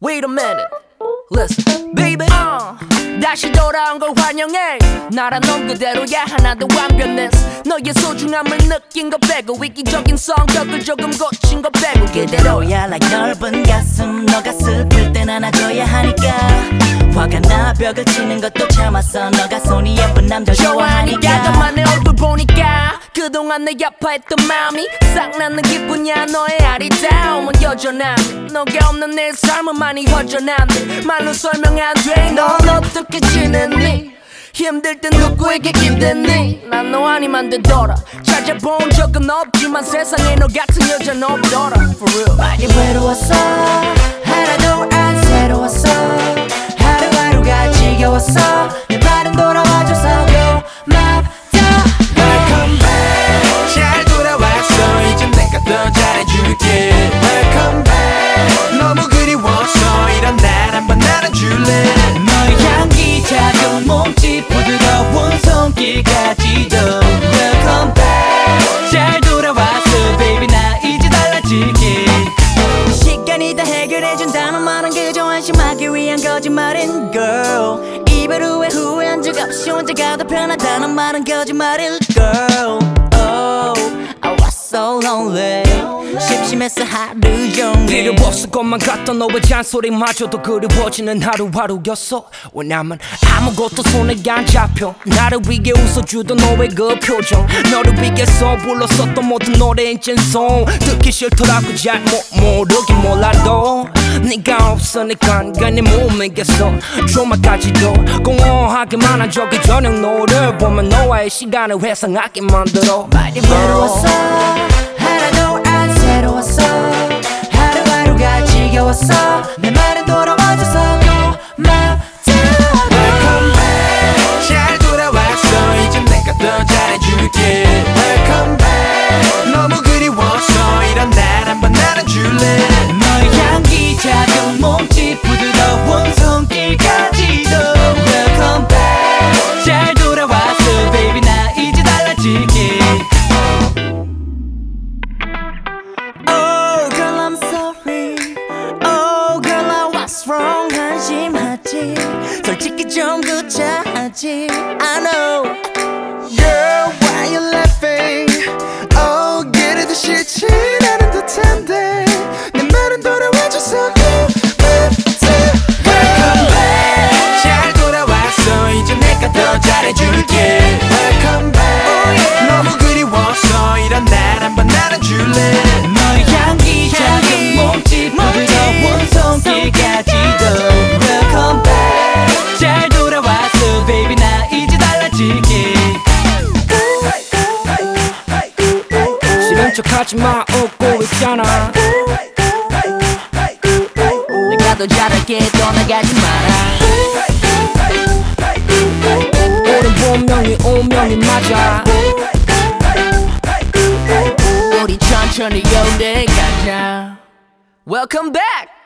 Wait a minute. Listen, baby. Uh, 다시 돌아온 걸 환영해. 나란 넌 그대로야 하나도 완벽했어. 너의 소중함을 느낀 거 빼고 위기적인 성격을 조금 고친 거 빼고 그대로야 like 넓은 가슴 너가 슬플 땐 안아줘야 하니까 화가 나 벽을 치는 것도 참았어 너가 손이 예쁜 남자 좋아하니까 좋아하니까 너만 내 얼굴 보니까 그동안 내 아파했던 마음이 싹 나는 기분이야. 너의 아리따움은 여전한 너가 없는 내 삶은 많이 허전한데 말로 설명 안돼넌 어떻게 지냈니? 힘들 땐 누구에게 기댔니? 난 너 아니면 되더라. 찾아본 적은 없지만 세상에 너 같은 여자는 없더라. For real. 많이 외로웠어 girl. 이별 후에 후회한 적 없이 혼자가 더 편하다는 말은 거짓말일 girl. Oh I was so lonely. 심심했어 하루 종일. 필요 없을 것만 같던 너의 잔소리마저도 그리워지는 하루하루였어. 왜냐면 아무것도 손에 안 잡혀. 나를 위해 웃어주던 너의 그 표정. 너를 위해서 불렀었던 모든 노래인 찐송. 듣기 싫더라고 잘 못 모르긴 몰라도 네가 없으니까 괜히 몸이겠어 조마까지도 공허하게만 한 적이 저녁 노를 보면 너와의 시간을 회상하게 만들어. 많이 외로웠어. 하나도 안 새로웠어. 하루하루가 지겨웠어 하지? 솔직히 좀 구차하지 I know Girl why you laughing? Oh 그래도 싫지 않은 듯한데 내 말은 돌아와줘서 하지마. 웃고 있잖아. 내가 더 잘할게. 떠나가지 마라. 오른 본명이 운명이 맞아. 우리 천천히 연대 가자. Welcome back